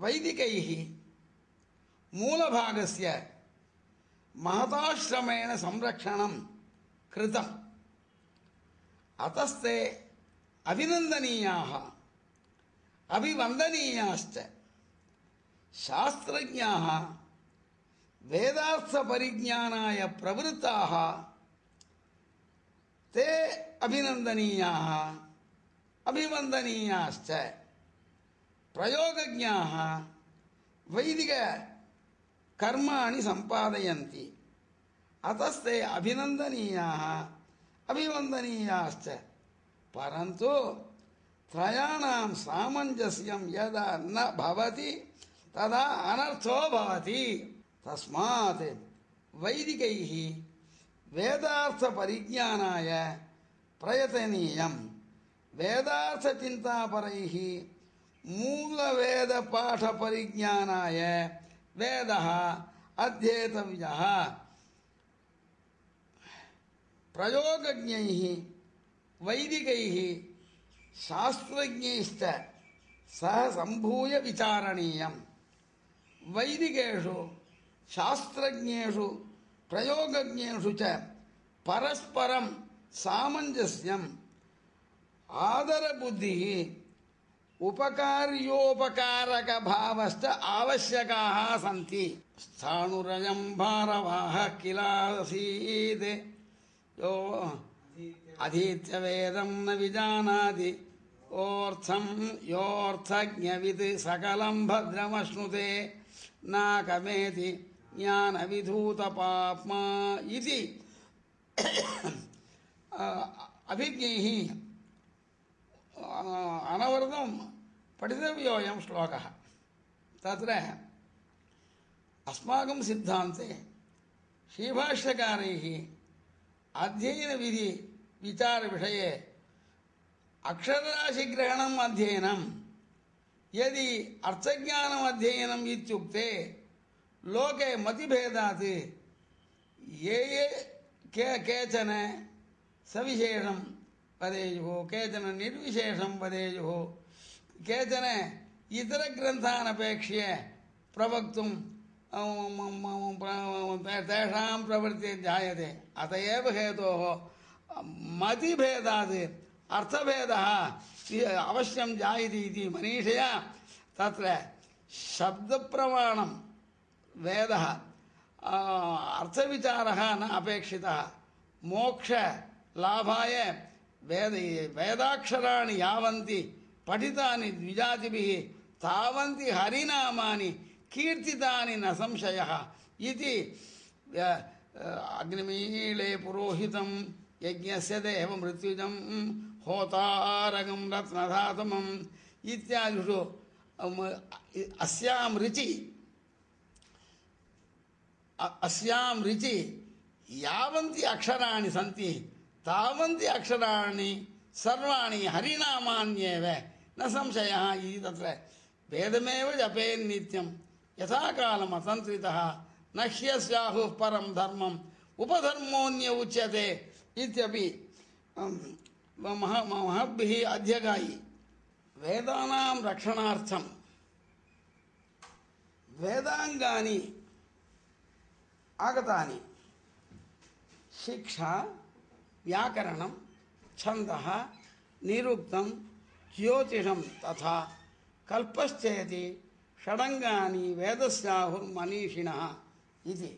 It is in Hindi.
वैदिकैः मूलभागस्य महताश्रमेण संरक्षणं कृतम्। अतस्ते अभिनन्दनीयाः अभिवन्दनीयाश्च शास्त्रज्ञाः वेदार्थपरिज्ञानाय प्रवृत्ताः ते अभिनन्दनीयाः अभिवन्दनीयाश्च ప్రయోగజ్ఞాహ వైదిక కర్మాణి సంపాదయంతి అతస్తే అభినందనీయా అభివందనీయాశ్చ పరంతు త్రయాణం సామంజస్యం యదా న భవతి తదా అనర్థో భవతి తస్మాత్ వైదికై వేదార్థ పరిజ్ఞానాయ ప్రయతనీయం వేదార్థ చింతాపరై மூலவேத பாட பரிஜானாய வேத அத்தியேதவிய பிரயோகஜை வைதிகை சாஸ்திரஜைஸ்ட சக சம்பூய விசாரணீயம். வைதிகேஷு சாஸ்திரஜேஷு பிரயோகஜேஷு ச பரஸ்பரம் சாமஞ்சஸ்யம். ஆதரபுத்தி उपकार्योपकारकभावश्च आवश्यकाः सन्ति। स्थाणुरयं भारवाहः किलासीत्। यो अधीत्य वेदं न विजानाति। ओर्थं योऽर्थज्ञवित् सकलं भद्रमश्नुते। नाकमेति ज्ञानविधूतपाप्मा इति। अभिज्ञैः अनवरतं पठितव्योऽयं श्लोकः। तत्र अस्माकं सिद्धान्ते श्रीभाष्यकारैः अध्ययनविधि विचारविषये अक्षरराशिग्रहणम् अध्ययनं, यदि अर्थज्ञानम् अध्ययनम् इत्युक्ते लोके मतिभेदात्, ये ये के केचन सविशेषं वदेयुः केचन निर्विशेषं वदेयुः केचन इतरग्रन्थान् अपेक्ष्य प्रवक्तुं तेषां प्रवृत्तिः जायते अत एव हेतोः मतिभेदात्, अर्थभेदः अवश्यं जायते इति मनीषया तत्र शब्दप्रमाणं वेदः अर्थविचारः न अपेक्षितः। मोक्षलाभाय వేద వేదాక్షరాణి యావంతి పఠితాని ద్విజాతిభి తావంతి హరినామాని కీర్తితాని న సంశయ ఇది అగ్నిమీళే పురోహితం యజ్ఞస్య దేహ మృత్యుజం హోతారగం రత్నధాతమం ఇత్యాదిషు అస్యాం రుచి అస్యాం రుచి యావంతి అక్షరాణి సంతి तावन्ति अक्षराणि, सर्वाणि हरिनामान्येव। न संशयः इति तत्र। वेदमेव जपेन्नित्यं यथा कालम् अतन्त्रितः न ह्यस्याहुः परं धर्मम्। उपधर्मोऽन्य उच्यते इत्यपि मह महद्भिः अध्यगायि। वेदानां रक्षणार्थं। वेदाङ्गानि आगतानि। शिक्षा व्याकरणं छन्दः निरुक्तं ज्योतिषं तथा कल्पश्चेति षडङ्गानि वेदस्याहुर्मनीषिणः इति।